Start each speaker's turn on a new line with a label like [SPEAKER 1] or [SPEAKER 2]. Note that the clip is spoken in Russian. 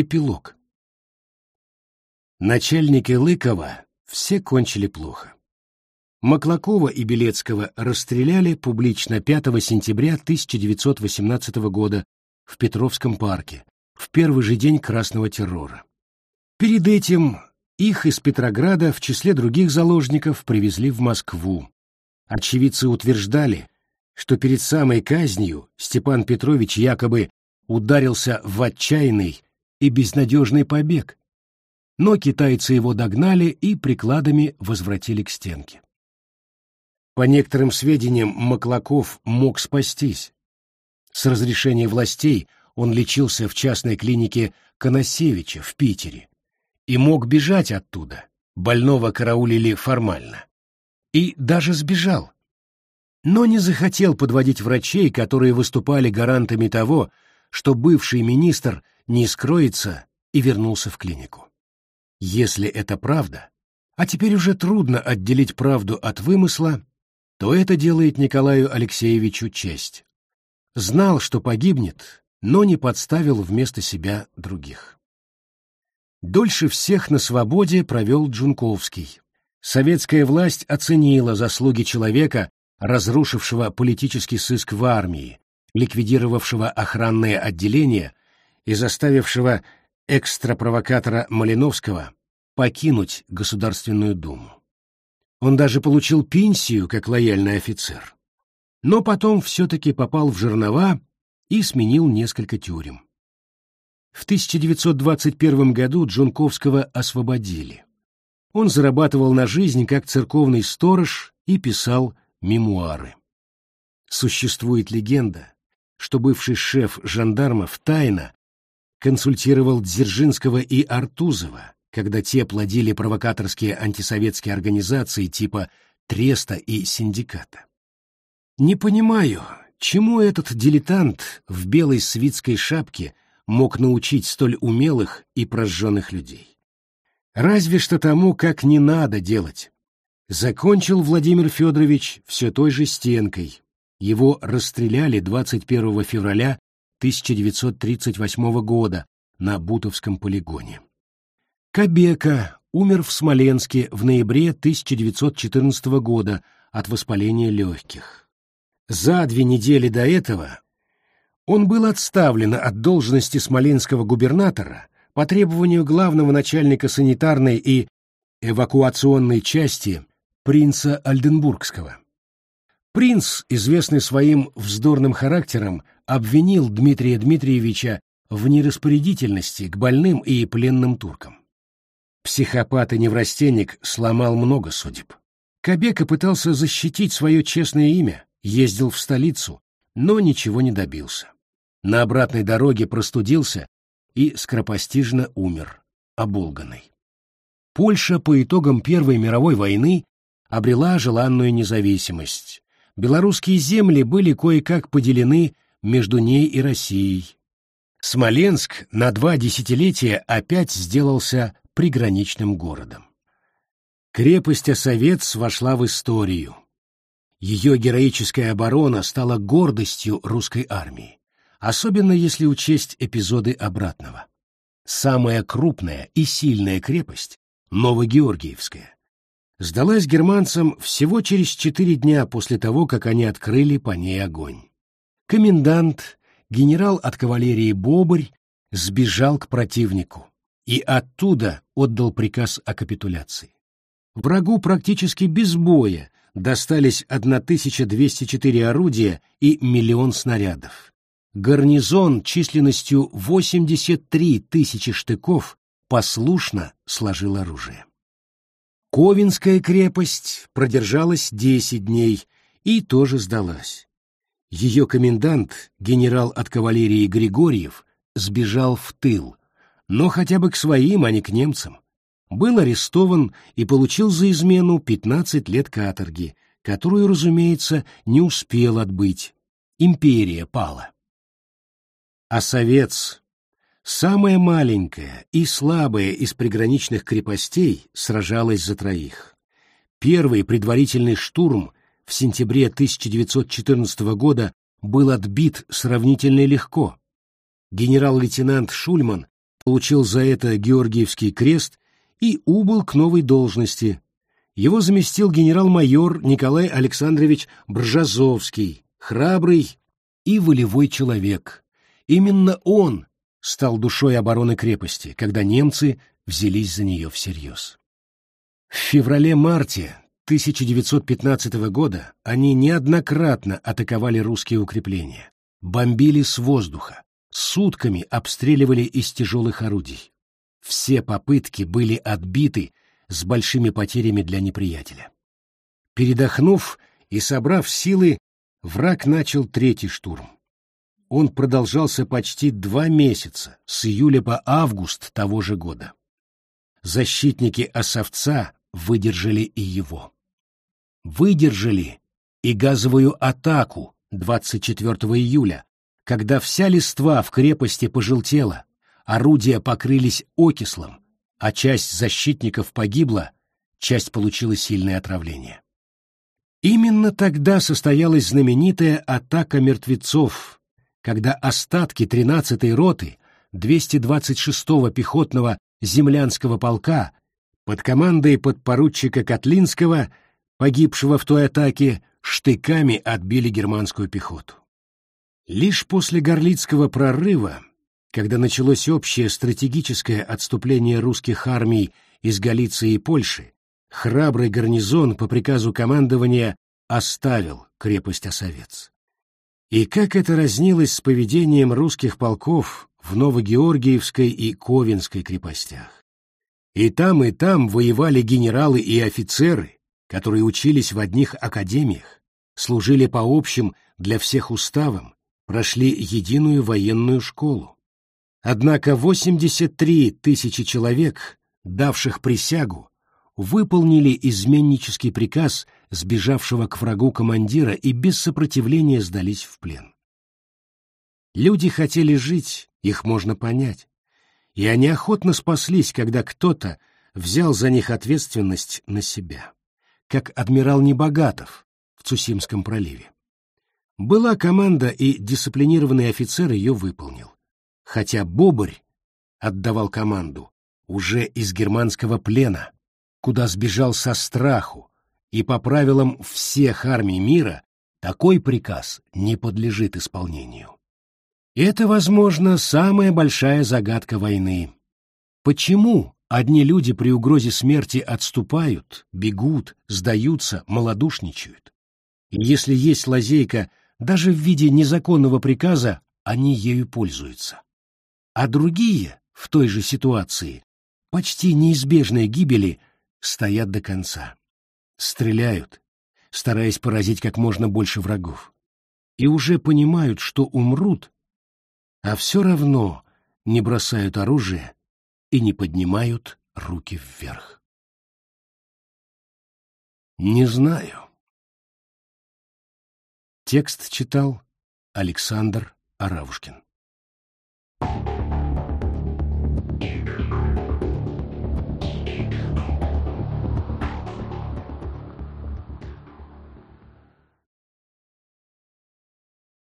[SPEAKER 1] Эпилог. Начальники Лыкова все кончили плохо. Маклакова и Белецкого расстреляли публично 5 сентября 1918 года в Петровском парке, в первый же день красного террора. Перед этим их из Петрограда в числе других заложников привезли в Москву. Очевидцы утверждали, что перед самой казнью Степан Петрович якобы ударился в отчаянный и безнадежный побег, но китайцы его догнали и прикладами возвратили к стенке. По некоторым сведениям, Маклаков мог спастись. С разрешения властей он лечился в частной клинике Коносевича в Питере и мог бежать оттуда. Больного караулили формально. И даже сбежал. Но не захотел подводить врачей, которые выступали гарантами того, что бывший министр не скроется и вернулся в клинику. Если это правда, а теперь уже трудно отделить правду от вымысла, то это делает Николаю Алексеевичу честь. Знал, что погибнет, но не подставил вместо себя других. Дольше всех на свободе провел Джунковский. Советская власть оценила заслуги человека, разрушившего политический сыск в армии, ликвидировавшего охранное отделение и заставившего экстрапровокатора Малиновского покинуть Государственную Думу. Он даже получил пенсию как лояльный офицер. Но потом все-таки попал в жернова и сменил несколько тюрем. В 1921 году Джунковского освободили. Он зарабатывал на жизнь как церковный сторож и писал мемуары. Существует легенда, что бывший шеф жандармов тайно консультировал Дзержинского и Артузова, когда те плодили провокаторские антисоветские организации типа Треста и Синдиката. Не понимаю, чему этот дилетант в белой свитской шапке – мог научить столь умелых и прожженных людей. Разве что тому, как не надо делать. Закончил Владимир Федорович все той же стенкой. Его расстреляли 21 февраля 1938 года на Бутовском полигоне. Кабека умер в Смоленске в ноябре 1914 года от воспаления легких. За две недели до этого он был отставлен от должности смоленского губернатора по требованию главного начальника санитарной и эвакуационной части принца Альденбургского. Принц, известный своим вздорным характером, обвинил Дмитрия Дмитриевича в нераспорядительности к больным и пленным туркам. Психопат и неврастенник сломал много судеб. Кабека пытался защитить свое честное имя, ездил в столицу, но ничего не добился. На обратной дороге простудился и скоропостижно умер, оболганный. Польша по итогам Первой мировой войны обрела желанную независимость. Белорусские земли были кое-как поделены между ней и Россией. Смоленск на два десятилетия опять сделался приграничным городом. Крепость Осовец вошла в историю. Ее героическая оборона стала гордостью русской армии особенно если учесть эпизоды обратного. Самая крупная и сильная крепость, Новогеоргиевская, сдалась германцам всего через четыре дня после того, как они открыли по ней огонь. Комендант, генерал от кавалерии Бобырь, сбежал к противнику и оттуда отдал приказ о капитуляции. Врагу практически без боя достались 1204 орудия и миллион снарядов гарнизон численностью 83 тысячи штыков послушно сложил оружие. Ковенская крепость продержалась 10 дней и тоже сдалась. Ее комендант, генерал от кавалерии Григорьев, сбежал в тыл, но хотя бы к своим, а не к немцам. Был арестован и получил за измену 15 лет каторги, которую, разумеется, не успел отбыть. Империя пала. А Совец, самая маленькая и слабая из приграничных крепостей, сражалась за троих. Первый предварительный штурм в сентябре 1914 года был отбит сравнительно легко. Генерал-лейтенант Шульман получил за это Георгиевский крест и убыл к новой должности. Его заместил генерал-майор Николай Александрович Бржазовский, храбрый и волевой человек. Именно он стал душой обороны крепости, когда немцы взялись за нее всерьез. В феврале-марте 1915 года они неоднократно атаковали русские укрепления, бомбили с воздуха, сутками обстреливали из тяжелых орудий. Все попытки были отбиты с большими потерями для неприятеля. Передохнув и собрав силы, враг начал третий штурм. Он продолжался почти два месяца, с июля по август того же года. Защитники Осовца выдержали и его. Выдержали и газовую атаку 24 июля, когда вся листва в крепости пожелтела, орудия покрылись окислом, а часть защитников погибла, часть получила сильное отравление. Именно тогда состоялась знаменитая атака мертвецов, когда остатки 13-й роты 226-го пехотного землянского полка под командой подпоручика Котлинского, погибшего в той атаке, штыками отбили германскую пехоту. Лишь после Горлицкого прорыва, когда началось общее стратегическое отступление русских армий из Галиции и Польши, храбрый гарнизон по приказу командования оставил крепость Осовец. И как это разнилось с поведением русских полков в Новогеоргиевской и Ковенской крепостях. И там, и там воевали генералы и офицеры, которые учились в одних академиях, служили по общим для всех уставам, прошли единую военную школу. Однако 83 тысячи человек, давших присягу, выполнили изменнический приказ сбежавшего к врагу командира и без сопротивления сдались в плен. Люди хотели жить, их можно понять и они охотно спаслись, когда кто-то взял за них ответственность на себя, как адмирал Небогатов в Цусимском проливе. Была команда, и дисциплинированный офицер ее выполнил. Хотя Бобырь отдавал команду уже из германского плена, куда сбежал со страху, и по правилам всех армий мира такой приказ не подлежит исполнению. Это, возможно, самая большая загадка войны. Почему одни люди при угрозе смерти отступают, бегут, сдаются, малодушничают? И если есть лазейка даже в виде незаконного приказа, они ею пользуются. А другие в той же ситуации, почти неизбежной гибели, стоят до конца. Стреляют, стараясь поразить как можно больше врагов. И уже понимают, что умрут, а все равно не бросают оружие и не поднимают руки вверх. Не знаю. Текст читал Александр Аравушкин.